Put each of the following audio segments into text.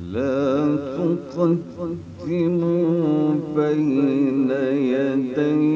لا تقدموا بين يدي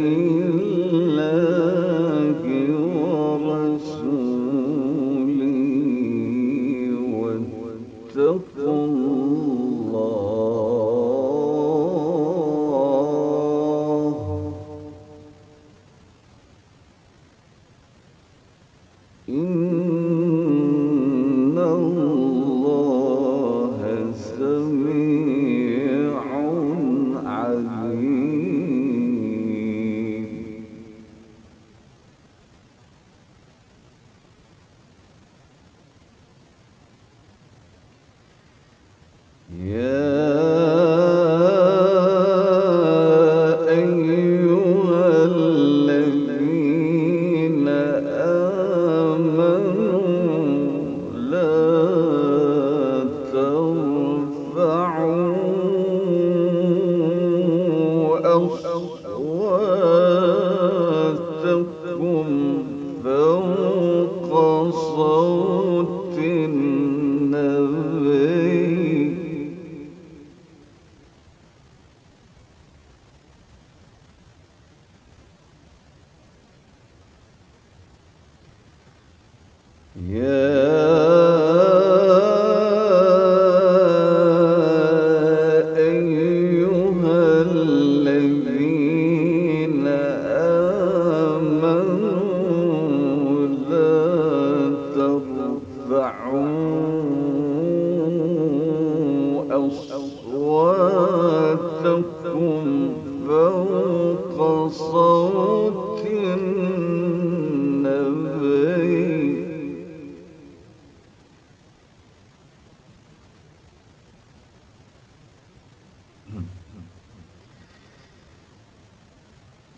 صوت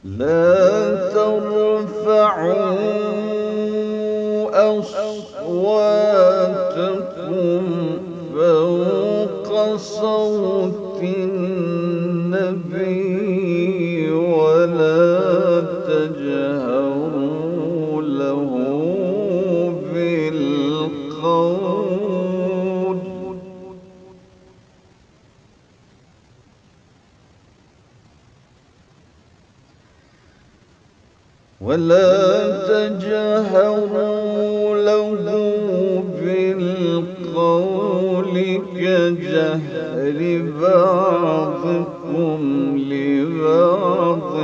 لا ترفعوا أصواتكم فوق صوت النبي ولا تجهروا له بالقول. ولا تجهروا له بالقول كجهر بعضكم لبعض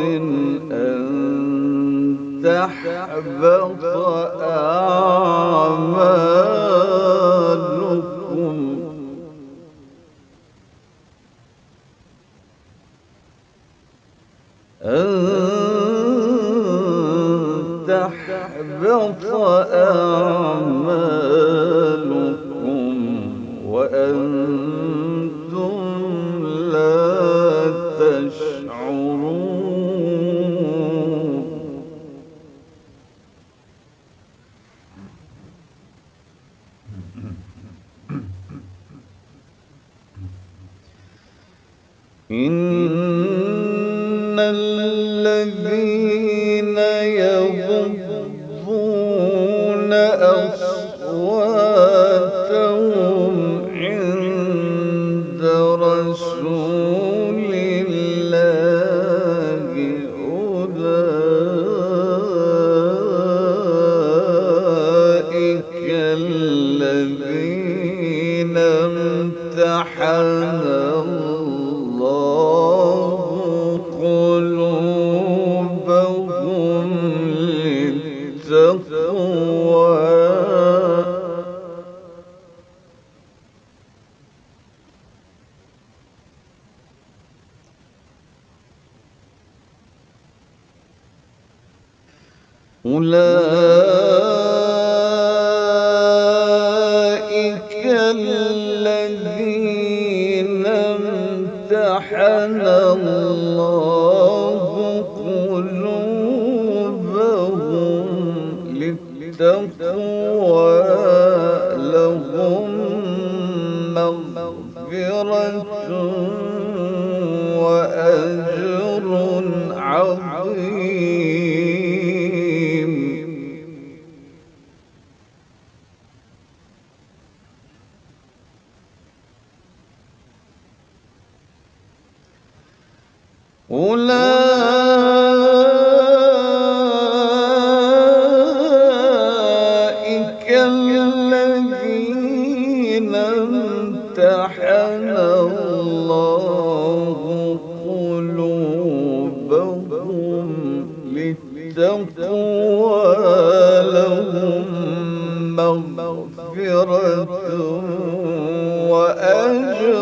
أن تحبط أعمالكم. لا تقواها أولئك الذين امتحن الله. أولئك الذين امتحن الله قلوبهم للتقوى لهم مغفرة وأجر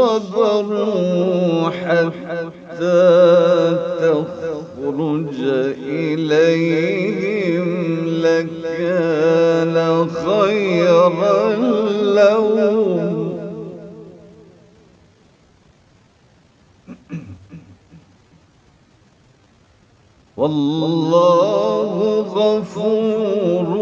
صبروا حتى تخرج إليهم لكان خيرا لهم. والله غفور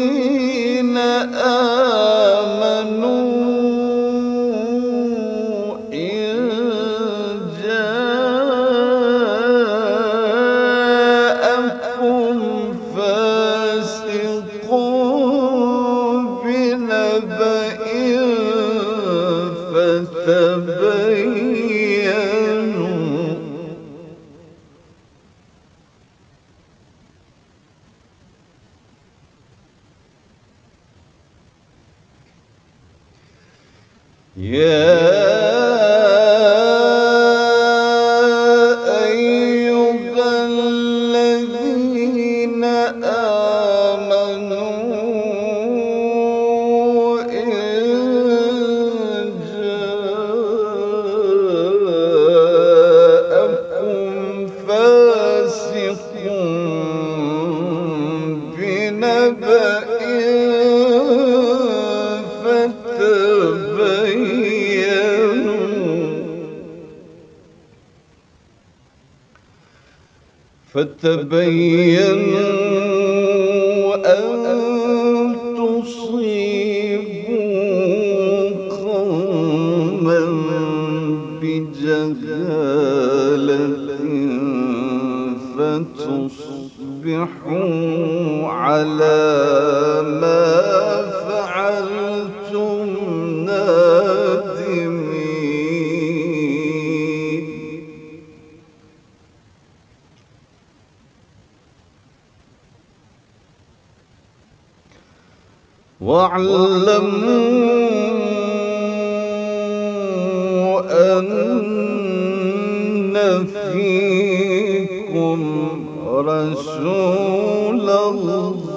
الذين آمنوا يا فتبينوا أن تصيبوا واعلموا أن فيكم رسول الله.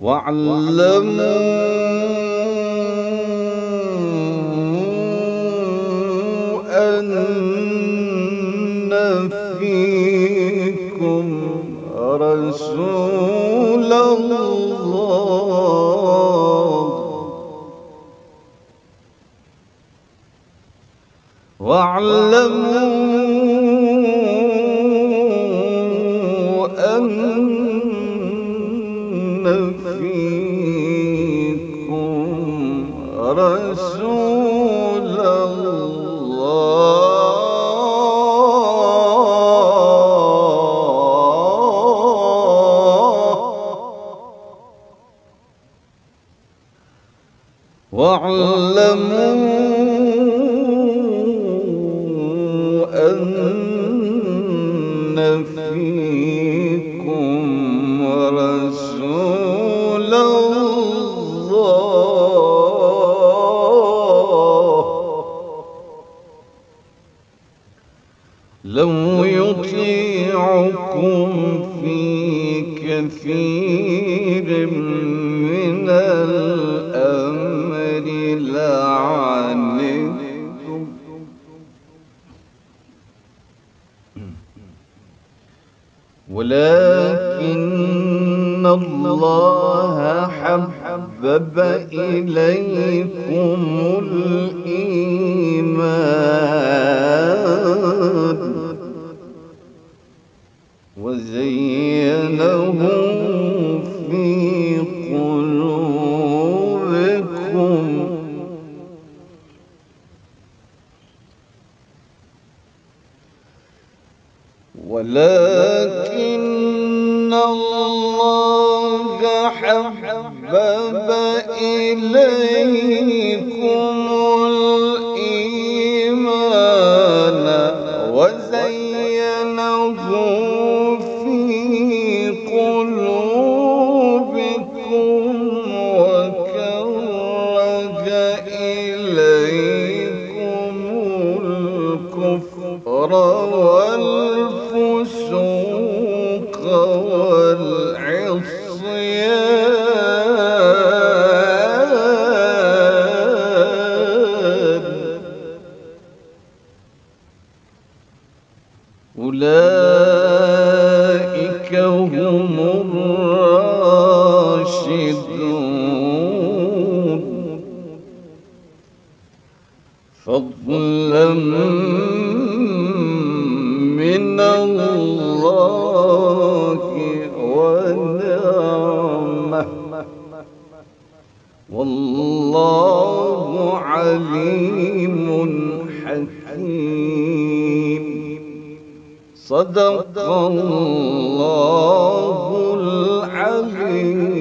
واعلموا رسول الله. واعلموا واعلموا أن فيكم رسول الله. لو يطيعكم في كثير حبب إليكم الإيمان. وزينه في قلوبكم. ولكن الراك والنعمة. والله عليم حكيم. صدق الله العليم.